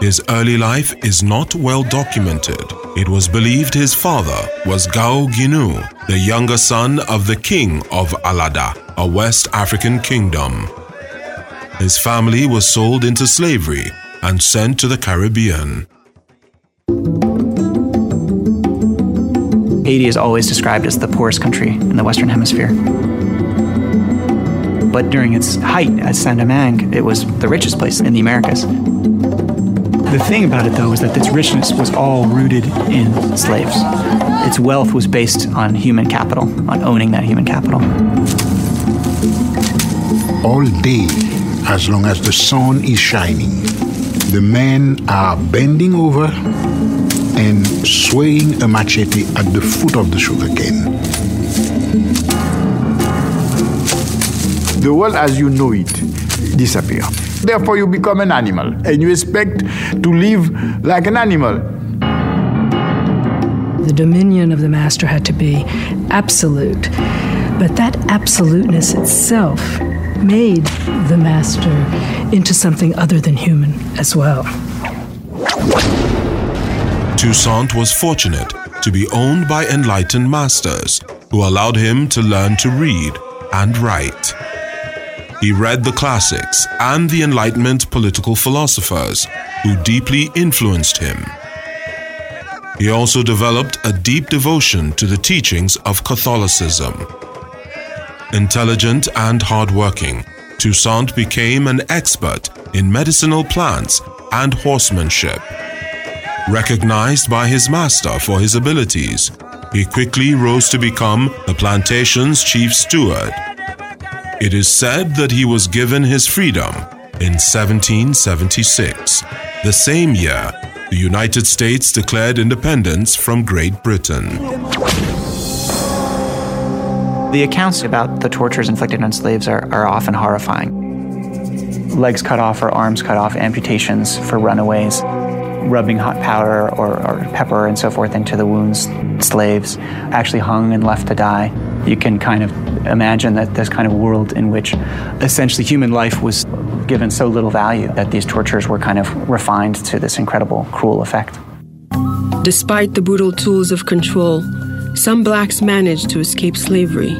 His early life is not well documented. It was believed his father was Gaou Guinou, the younger son of the king of Allada, a West African kingdom. His family was sold into slavery and sent to the Caribbean. Haiti is always described as the poorest country in the Western Hemisphere. But during its height as Saint Domingue, it was the richest place in the Americas. The thing about it, though, is that its richness was all rooted in slaves. Its wealth was based on human capital, on owning that human capital. All day, as long as the sun is shining, the men are bending over and swaying a machete at the foot of the sugarcane. The world as you know it disappear. Therefore, you become an animal and you expect to live like an animal. The dominion of the master had to be absolute, but that absoluteness itself made the master into something other than human as well. Toussaint was fortunate to be owned by enlightened masters who allowed him to learn to read and write. He read the classics and the Enlightenment political philosophers who deeply influenced him. He also developed a deep devotion to the teachings of Catholicism. Intelligent and hardworking, Toussaint became an expert in medicinal plants and horsemanship. Recognized by his master for his abilities, he quickly rose to become the plantation's chief steward it is said that he was given his freedom in 1776, the same year the United States declared independence from Great Britain. The accounts about the tortures inflicted on slaves are, are often horrifying. Legs cut off or arms cut off, amputations for runaways, rubbing hot powder or, or pepper and so forth into the wounds, slaves actually hung and left to die. You can kind of imagine that this kind of world in which essentially human life was given so little value that these tortures were kind of refined to this incredible, cruel effect. Despite the brutal tools of control, some blacks managed to escape slavery.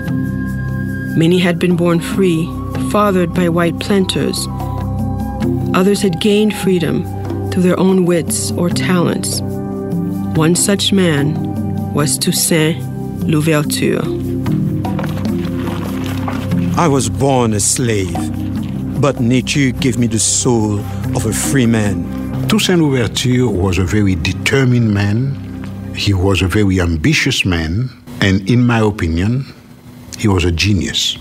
Many had been born free, fathered by white planters. Others had gained freedom through their own wits or talents. One such man was Toussaint Louverture. I was born a slave, but nature gave me the soul of a free man. Toussaint Louverture was a very determined man. He was a very ambitious man. And in my opinion, he was a genius.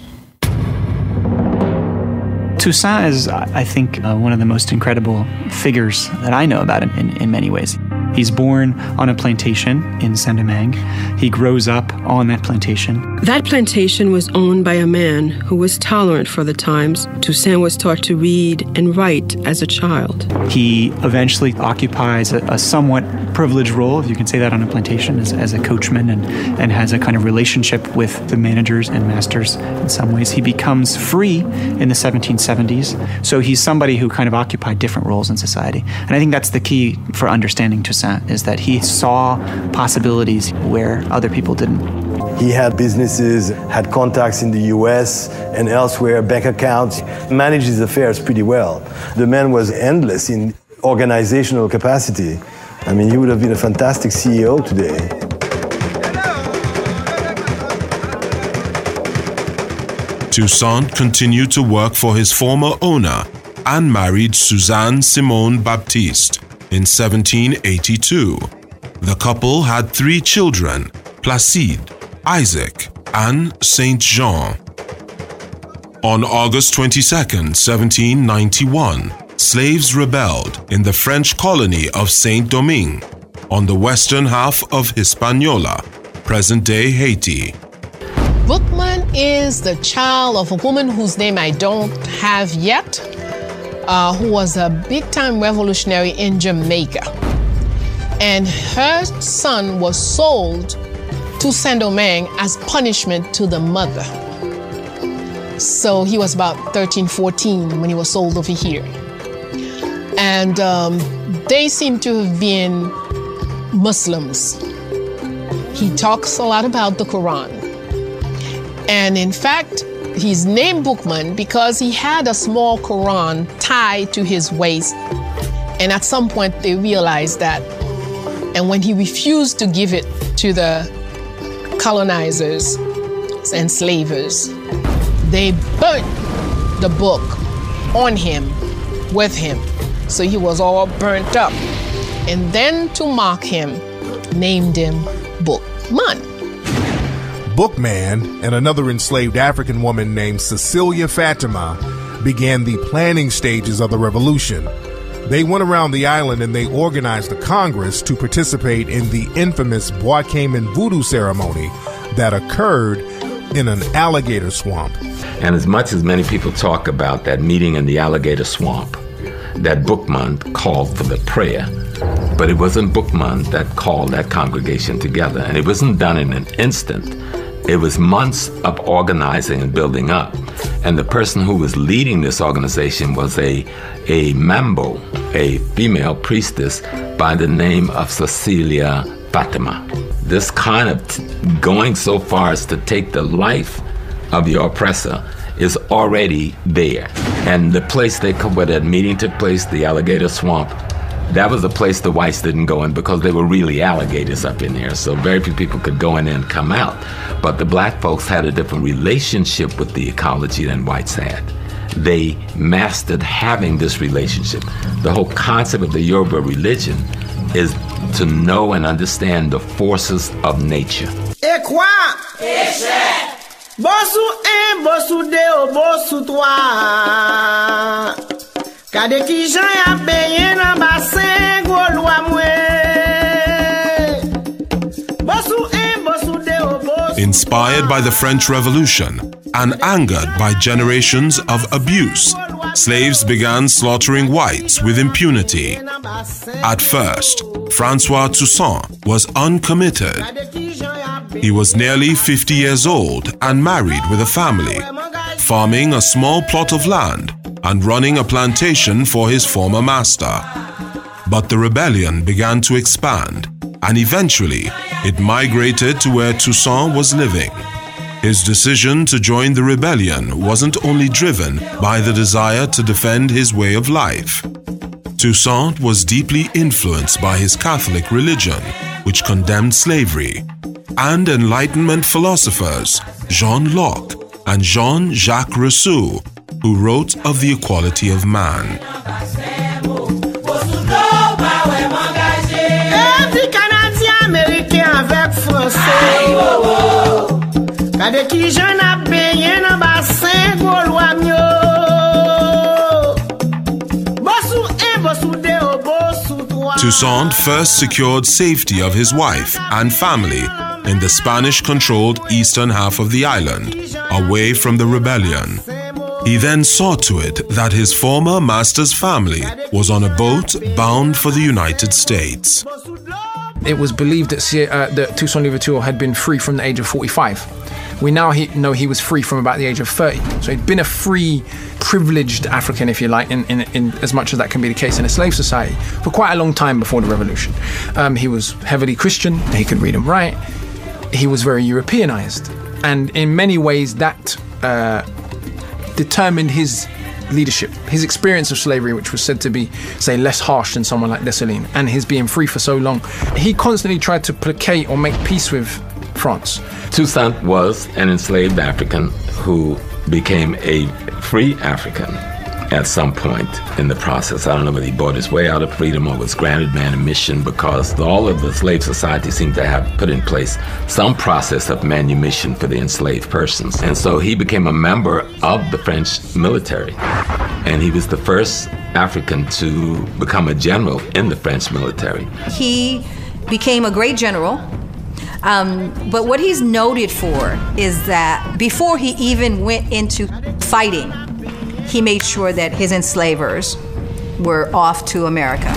Toussaint is, I think, uh, one of the most incredible figures that I know about in, in, in many ways. He's born on a plantation in Saint-Domingue. He grows up on that plantation. That plantation was owned by a man who was tolerant for the times. Toussaint was taught to read and write as a child. He eventually occupies a, a somewhat privileged role, if you can say that, on a plantation as, as a coachman and, and has a kind of relationship with the managers and masters in some ways. He becomes free in the 1770s. So he's somebody who kind of occupied different roles in society. And I think that's the key for understanding Toussaint is that he saw possibilities where other people didn't. He had businesses, had contacts in the US and elsewhere, bank accounts, managed his affairs pretty well. The man was endless in organizational capacity. I mean, he would have been a fantastic CEO today. Toussaint continued to work for his former owner and married Suzanne Simone Baptiste in 1782. The couple had three children Placide, Isaac, and Saint Jean. On August 22, 1791, slaves rebelled in the French colony of Saint Domingue on the western half of Hispaniola, present day Haiti. Is the child of a woman whose name I don't have yet, uh, who was a big time revolutionary in Jamaica. And her son was sold to Saint Domingue as punishment to the mother. So he was about 13, 14 when he was sold over here. And um, they seem to have been Muslims. He talks a lot about the Quran. And in fact, he's named Bookman because he had a small Quran tied to his waist. And at some point, they realized that. And when he refused to give it to the colonizers and slavers, they burnt the book on him, with him. So he was all burnt up. And then to mock him, named him Bookman. Bookman and another enslaved African woman named Cecilia Fatima began the planning stages of the revolution. They went around the island and they organized a Congress to participate in the infamous Bois Cayman voodoo ceremony that occurred in an alligator swamp. And as much as many people talk about that meeting in the alligator swamp, that Bookman called for the prayer, but it wasn't Bookman that called that congregation together. And it wasn't done in an instant. It was months of organizing and building up. And the person who was leading this organization was a, a Mambo, a female priestess by the name of Cecilia Fatima. This kind of t- going so far as to take the life of your oppressor is already there. And the place they where that meeting took place, the alligator swamp, that was a place the whites didn't go in because they were really alligators up in there. So very few people could go in and come out. But the black folks had a different relationship with the ecology than whites had. They mastered having this relationship. The whole concept of the Yoruba religion is to know and understand the forces of nature. Quoi? Bosu un, bosu deux, oh, bosu trois. Kade jan ya benye nan basen un, bosu deux, oh, bosu Inspired by the French Revolution and angered by generations of abuse, slaves began slaughtering whites with impunity. At first, Francois Toussaint was uncommitted. He was nearly 50 years old and married with a family, farming a small plot of land and running a plantation for his former master. But the rebellion began to expand, and eventually it migrated to where Toussaint was living. His decision to join the rebellion wasn't only driven by the desire to defend his way of life. Toussaint was deeply influenced by his Catholic religion, which condemned slavery, and Enlightenment philosophers John Locke and Jean Jacques Rousseau, who wrote of the equality of man. Every Canadien, Americain avec Français. Kade ki jan ap benye nan basen golwa myo. Bosu un, bosu deux, bosu trois. Toussaint first secured safety of his wife and family in the Spanish controlled eastern half of the island, away from the rebellion. He then saw to it that his former master's family was on a boat bound for the United States. It was believed that, uh, that Toussaint Louverture had been free from the age of 45. We now he, know he was free from about the age of 30. So he'd been a free, privileged African, if you like, in, in, in as much as that can be the case in a slave society, for quite a long time before the revolution. Um, he was heavily Christian, he could read and write, he was very Europeanized. And in many ways, that uh, determined his leadership, his experience of slavery, which was said to be, say, less harsh than someone like Dessalines, and his being free for so long. He constantly tried to placate or make peace with France. Toussaint was an enslaved African who became a free African at some point in the process. I don't know whether he bought his way out of freedom or was granted manumission because all of the slave society seemed to have put in place some process of manumission for the enslaved persons. And so he became a member of the French military. And he was the first African to become a general in the French military. He became a great general. Um, but what he's noted for is that before he even went into fighting, he made sure that his enslavers were off to America.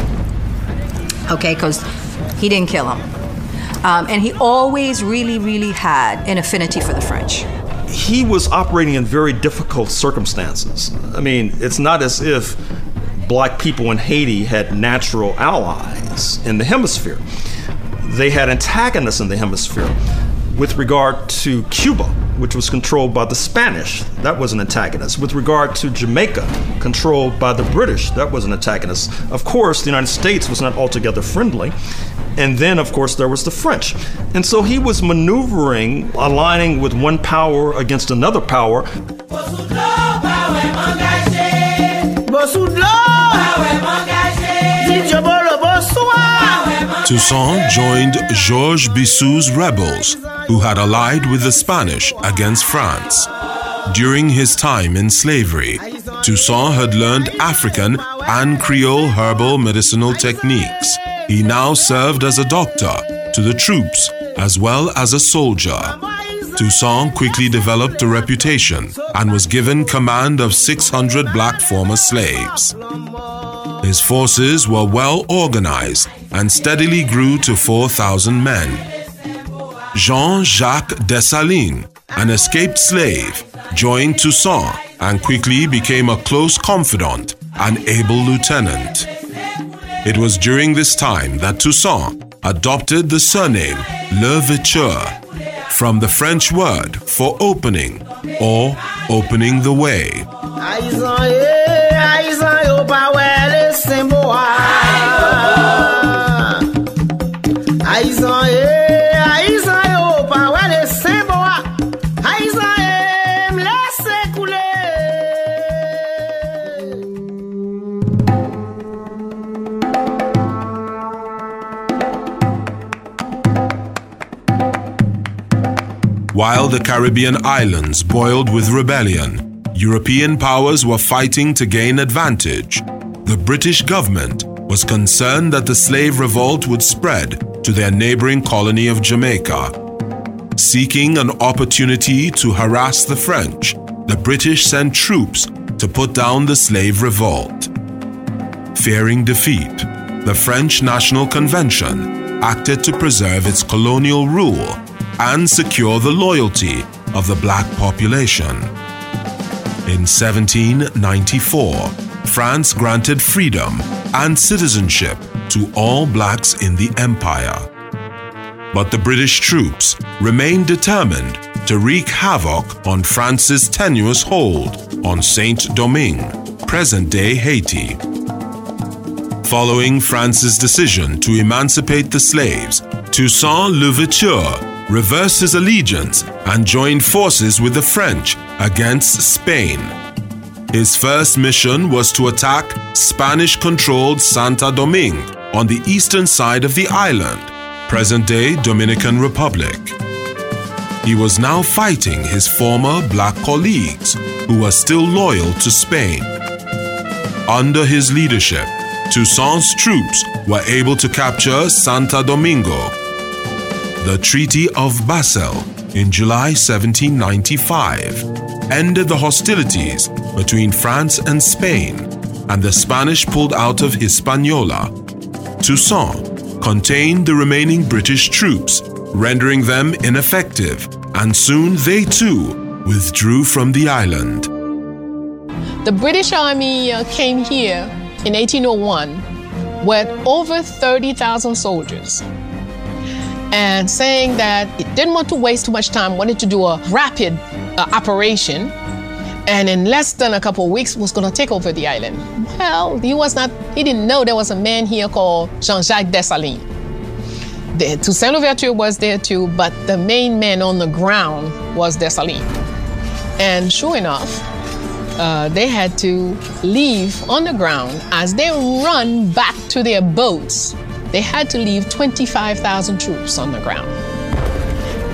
Okay, because he didn't kill them. Um, and he always really, really had an affinity for the French. He was operating in very difficult circumstances. I mean, it's not as if black people in Haiti had natural allies in the hemisphere. They had antagonists in the hemisphere. With regard to Cuba, which was controlled by the Spanish, that was an antagonist. With regard to Jamaica, controlled by the British, that was an antagonist. Of course, the United States was not altogether friendly. And then, of course, there was the French. And so he was maneuvering, aligning with one power against another power. Toussaint joined Georges Biassou's rebels, who had allied with the Spanish against France. During his time in slavery, Toussaint had learned African and Creole herbal medicinal techniques. He now served as a doctor to the troops as well as a soldier. Toussaint quickly developed a reputation and was given command of 600 black former slaves. His forces were well organized and steadily grew to 4,000 men. Jean Jacques Dessalines, an escaped slave, joined Toussaint and quickly became a close confidant and able lieutenant. It was during this time that Toussaint adopted the surname Louverture from the French word for opening or opening the way. While the Caribbean islands boiled with rebellion, European powers were fighting to gain advantage. The British government was concerned that the slave revolt would spread to their neighboring colony of Jamaica. Seeking an opportunity to harass the French, the British sent troops to put down the slave revolt. Fearing defeat, the French National Convention acted to preserve its colonial rule and secure the loyalty of the black population. In 1794, France granted freedom and citizenship to all blacks in the empire. But the British troops remained determined to wreak havoc on France's tenuous hold on Saint Domingue, present day Haiti. Following France's decision to emancipate the slaves, Toussaint Louverture reversed his allegiance and joined forces with the French against Spain. His first mission was to attack Spanish controlled Santo Domingo on the eastern side of the island, present day Dominican Republic. He was now fighting his former black colleagues who were still loyal to Spain. Under his leadership, Toussaint's troops were able to capture Santo Domingo the Treaty of Basel in July 1795 ended the hostilities between France and Spain, and the Spanish pulled out of Hispaniola. Toussaint contained the remaining British troops, rendering them ineffective, and soon they too withdrew from the island. The British Army uh, came here in 1801 with over 30,000 soldiers and saying that it didn't want to waste too much time, wanted to do a rapid uh, operation, and in less than a couple of weeks was going to take over the island. Well, he was not, he didn't know there was a man here called Jean-Jacques Dessalines. The, Toussaint Louverture was there too, but the main man on the ground was Dessalines. And sure enough, uh, they had to leave on the ground as they run back to their boats they had to leave 25,000 troops on the ground.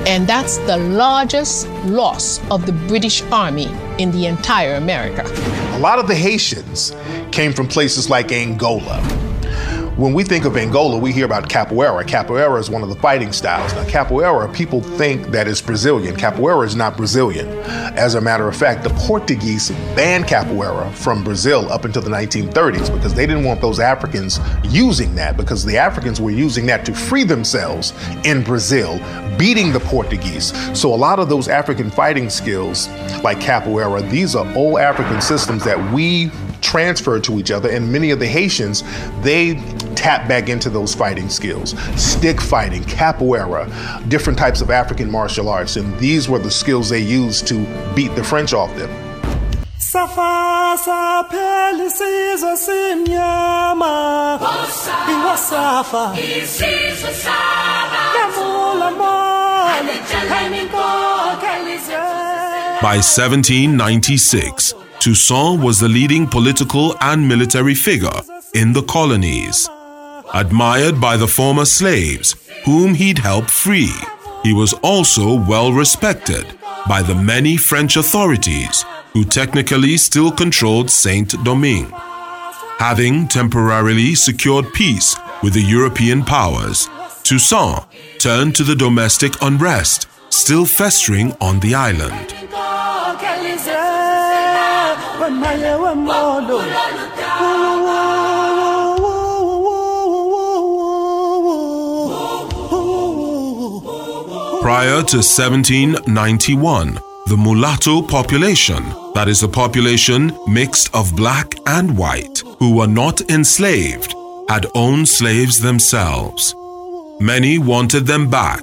And that's the largest loss of the British Army in the entire America. A lot of the Haitians came from places like Angola, when we think of Angola, we hear about capoeira. Capoeira is one of the fighting styles. Now, capoeira, people think that it's Brazilian. Capoeira is not Brazilian. As a matter of fact, the Portuguese banned capoeira from Brazil up until the 1930s because they didn't want those Africans using that because the Africans were using that to free themselves in Brazil, beating the Portuguese. So a lot of those African fighting skills, like capoeira, these are old African systems that we transferred to each other. And many of the Haitians, they tap back into those fighting skills stick fighting, capoeira, different types of African martial arts. And these were the skills they used to beat the French off them. Safa isizwe simnyama Iwasafa isizwe By 1796, Toussaint was the leading political and military figure in the colonies. Admired by the former slaves, whom he'd helped free, he was also well respected by the many French authorities who technically still controlled Saint Domingue. Having temporarily secured peace with the European powers, Toussaint turned to the domestic unrest still festering on the island. Prior to 1791, the mulatto population, that is a population mixed of black and white, who were not enslaved, had owned slaves themselves. Many wanted them back.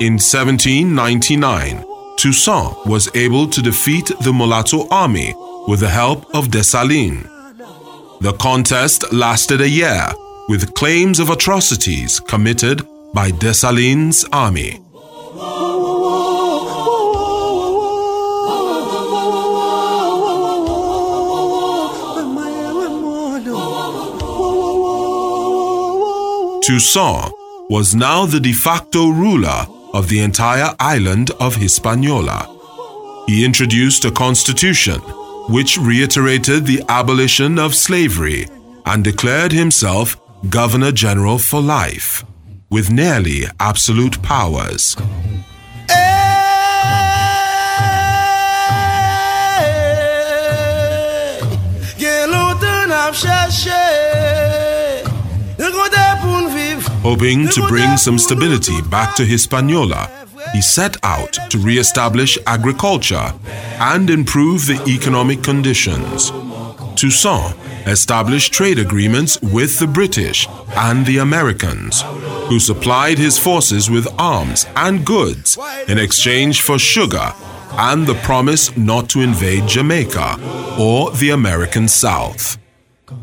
In 1799, Toussaint was able to defeat the mulatto army with the help of Dessalines. The contest lasted a year with claims of atrocities committed by Dessalines' army. Toussaint was now the de facto ruler of the entire island of Hispaniola. He introduced a constitution which reiterated the abolition of slavery and declared himself Governor General for life, with nearly absolute powers. Hoping to bring some stability back to Hispaniola, he set out to re-establish agriculture and improve the economic conditions. Toussaint established trade agreements with the British and the Americans, who supplied his forces with arms and goods in exchange for sugar and the promise not to invade Jamaica or the American South.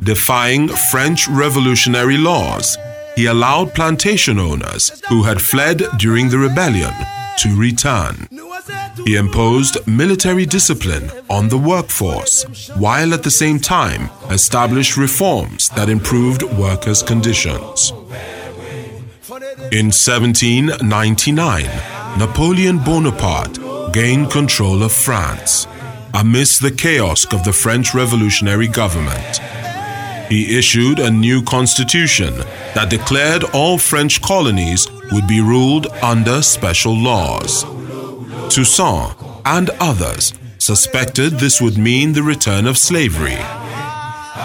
Defying French revolutionary laws, he allowed plantation owners who had fled during the rebellion to return. He imposed military discipline on the workforce, while at the same time established reforms that improved workers' conditions. In 1799, Napoleon Bonaparte gained control of France amidst the chaos of the French revolutionary government. He issued a new constitution that declared all French colonies would be ruled under special laws. Toussaint and others suspected this would mean the return of slavery.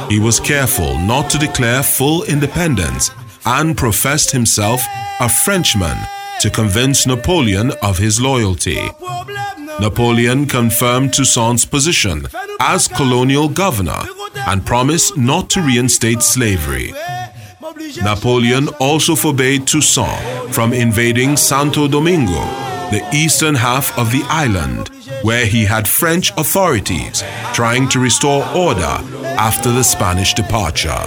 He was careful not to declare full independence and professed himself a Frenchman to convince Napoleon of his loyalty. Napoleon confirmed Toussaint's position as colonial governor and promised not to reinstate slavery. Napoleon also forbade Toussaint from invading Santo Domingo, the eastern half of the island, where he had French authorities trying to restore order after the Spanish departure.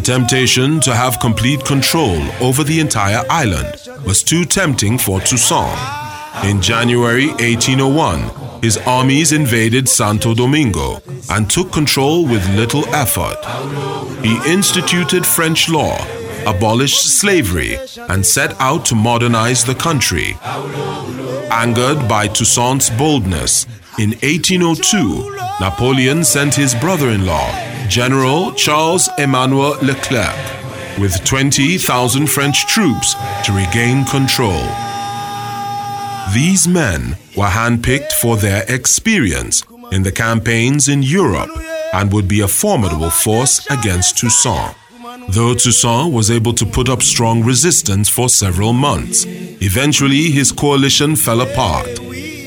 The temptation to have complete control over the entire island was too tempting for Toussaint. In January 1801, his armies invaded Santo Domingo and took control with little effort. He instituted French law abolished slavery and set out to modernize the country. Angered by Toussaint's boldness, in 1802, Napoleon sent his brother in law, General Charles Emmanuel Leclerc, with 20,000 French troops to regain control. These men were handpicked for their experience in the campaigns in Europe and would be a formidable force against Toussaint. Though Toussaint was able to put up strong resistance for several months, eventually his coalition fell apart.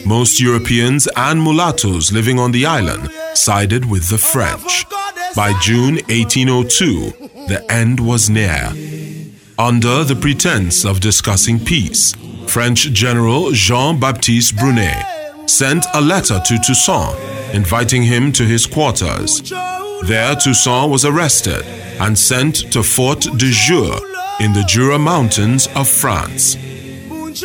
Most Europeans and mulattoes living on the island sided with the French. By June 1802, the end was near. Under the pretense of discussing peace, French General Jean Baptiste Brunet sent a letter to Toussaint inviting him to his quarters. There, Toussaint was arrested and sent to Fort de Joux in the Jura Mountains of France.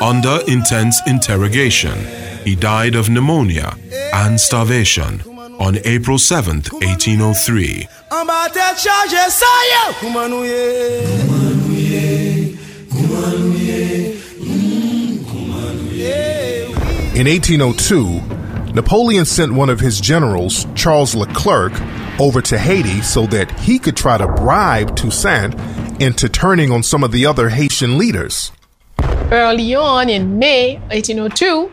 Under intense interrogation, he died of pneumonia and starvation on April 7, 1803. In 1802, Napoleon sent one of his generals, Charles Leclerc, over to Haiti so that he could try to bribe Toussaint into turning on some of the other Haitian leaders. Early on in May 1802,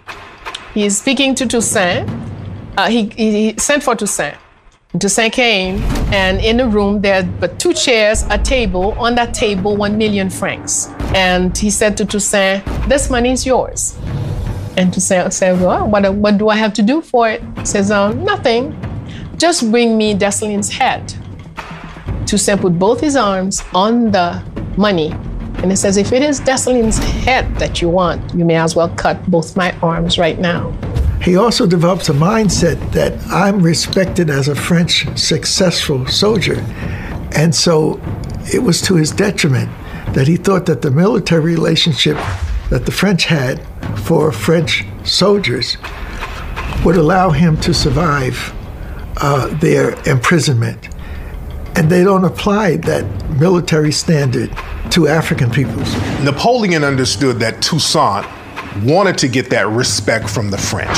he is speaking to Toussaint. Uh, he, he sent for Toussaint. Toussaint came, and in the room there but two chairs, a table. On that table, one million francs. And he said to Toussaint, "This money is yours." And Toussaint said, "Well, what, what do I have to do for it?" He says, um, "Nothing. Just bring me Dessalines' head." Toussaint put both his arms on the money, and he says, "If it is Dessalines' head that you want, you may as well cut both my arms right now." He also develops a mindset that I'm respected as a French successful soldier. And so it was to his detriment that he thought that the military relationship that the French had for French soldiers would allow him to survive uh, their imprisonment. And they don't apply that military standard to African peoples. Napoleon understood that Toussaint wanted to get that respect from the French.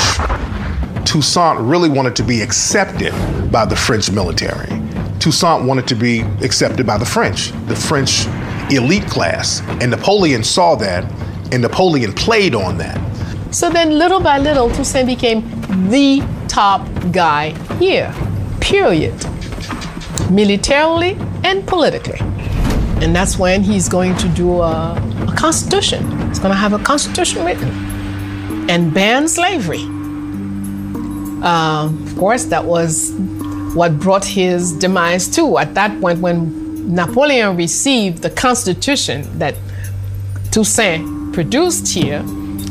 Toussaint really wanted to be accepted by the French military. Toussaint wanted to be accepted by the French, the French elite class. And Napoleon saw that, and Napoleon played on that. So then, little by little, Toussaint became the top guy here, period. Militarily and politically. And that's when he's going to do a, a constitution. He's going to have a constitution written and ban slavery. Um, of course, that was what brought his demise too. At that point, when Napoleon received the constitution that Toussaint produced here,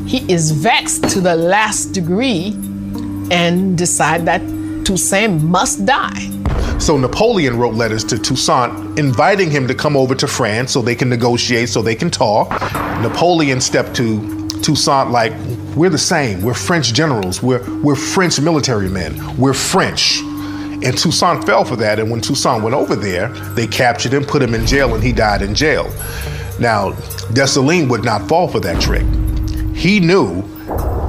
he is vexed to the last degree and decide that Toussaint must die. So Napoleon wrote letters to Toussaint inviting him to come over to France so they can negotiate, so they can talk. Napoleon stepped to Toussaint like, we're the same. We're French generals. We're, we're French military men. We're French. And Toussaint fell for that. And when Toussaint went over there, they captured him, put him in jail, and he died in jail. Now, Dessalines would not fall for that trick. He knew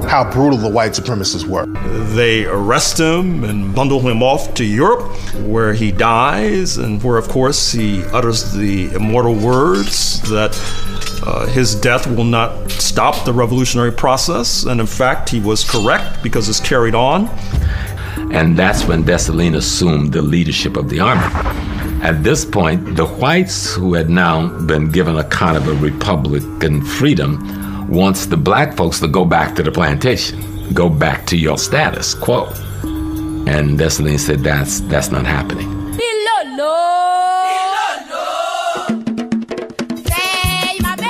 how brutal the white supremacists were. They arrest him and bundle him off to Europe, where he dies, and where, of course, he utters the immortal words that uh, his death will not stop the revolutionary process. And in fact, he was correct because it's carried on. And that's when Dessalines assumed the leadership of the army. At this point, the whites, who had now been given a kind of a republican freedom, wants the black folks to go back to the plantation, go back to your status quo. And Dessalines said that's that's not happening.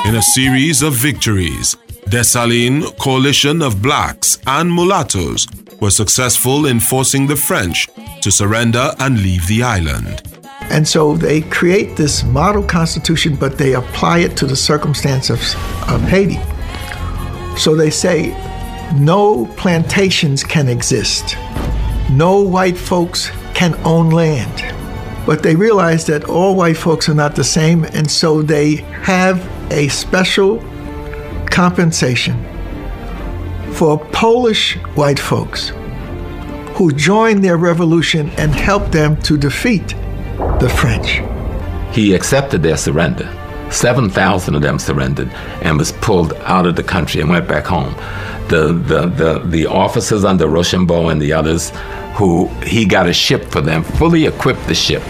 In a series of victories, Dessalines' coalition of blacks and mulattoes were successful in forcing the French to surrender and leave the island. And so they create this model constitution, but they apply it to the circumstances of Haiti. So they say no plantations can exist, no white folks can own land. But they realize that all white folks are not the same, and so they have a special compensation for Polish white folks who joined their revolution and helped them to defeat the French. He accepted their surrender. 7,000 of them surrendered and was pulled out of the country and went back home. The, the, the, the officers under Rochambeau and the others who he got a ship for them, fully equipped the ship,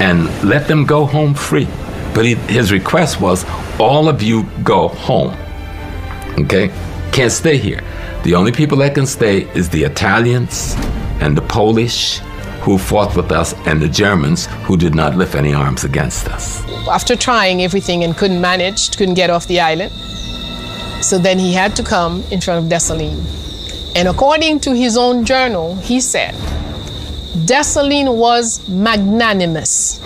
and let them go home free. But he, his request was all of you go home. Okay? Can't stay here. The only people that can stay is the Italians and the Polish who fought with us and the Germans who did not lift any arms against us. After trying everything and couldn't manage, couldn't get off the island, so then he had to come in front of Dessalines. And according to his own journal, he said, Dessalines was magnanimous.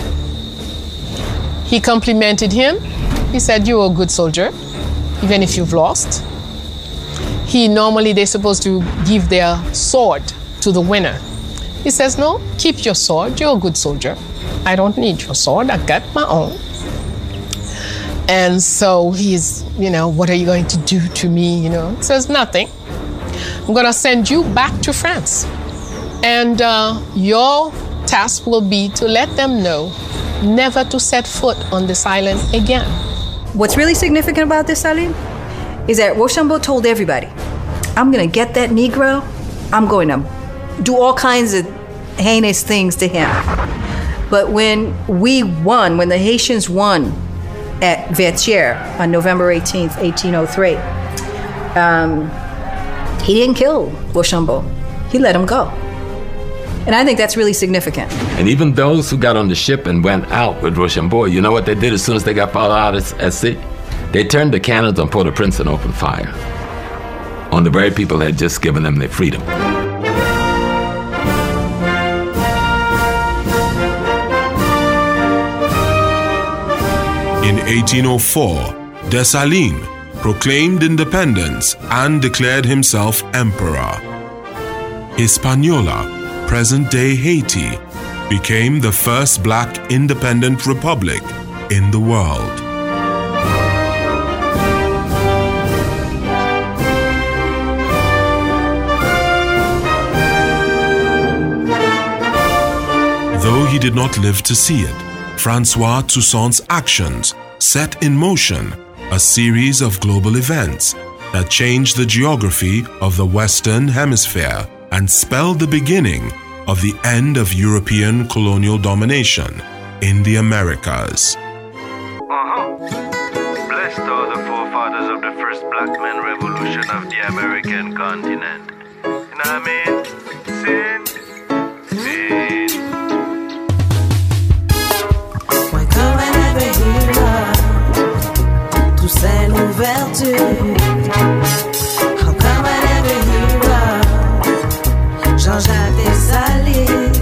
He complimented him. He said, You're a good soldier, even if you've lost. He normally, they're supposed to give their sword to the winner. He says, No, keep your sword. You're a good soldier. I don't need your sword. I got my own. And so he's, you know, what are you going to do to me? You know, he says, Nothing. I'm going to send you back to France. And uh, your task will be to let them know never to set foot on this island again. What's really significant about this, Salim, is that Rochambeau told everybody, I'm going to get that Negro, I'm going to do all kinds of heinous things to him. But when we won, when the Haitians won at Vertières on November 18th, 1803, um, he didn't kill Rochambeau. He let him go. And I think that's really significant. And even those who got on the ship and went out with Rochambeau, you know what they did as soon as they got out at, at sea? They turned the cannons on Port-au-Prince and opened fire on the very people that had just given them their freedom. In 1804, Dessalines proclaimed independence and declared himself emperor. Hispaniola, present day Haiti, became the first black independent republic in the world. Though he did not live to see it, Francois Toussaint's actions set in motion a series of global events that changed the geography of the Western Hemisphere and spelled the beginning of the end of European colonial domination in the Americas. Uh-huh. Blessed are the forefathers of the first black revolution of the American continent. You know what I mean? I never Jean-Jacques Dessalines?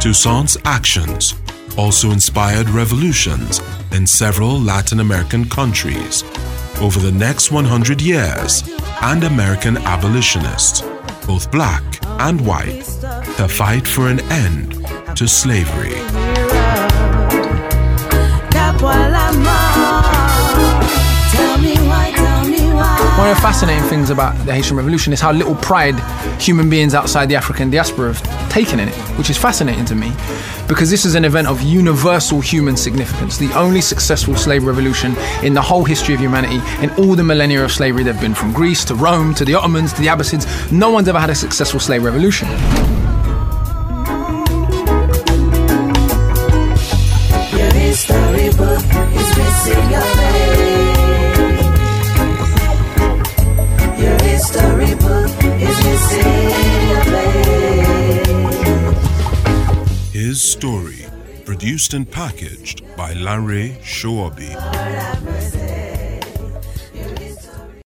Toussaint's actions also inspired revolutions in several Latin American countries over the next 100 years, and American abolitionists, both black and white, to fight for an end to slavery. One of the fascinating things about the Haitian Revolution is how little pride human beings outside the African diaspora have taken in it, which is fascinating to me because this is an event of universal human significance, the only successful slave revolution in the whole history of humanity, in all the millennia of slavery there have been from Greece to Rome to the Ottomans to the Abbasids. No one's ever had a successful slave revolution. Produced and packaged by Larry Shoabi.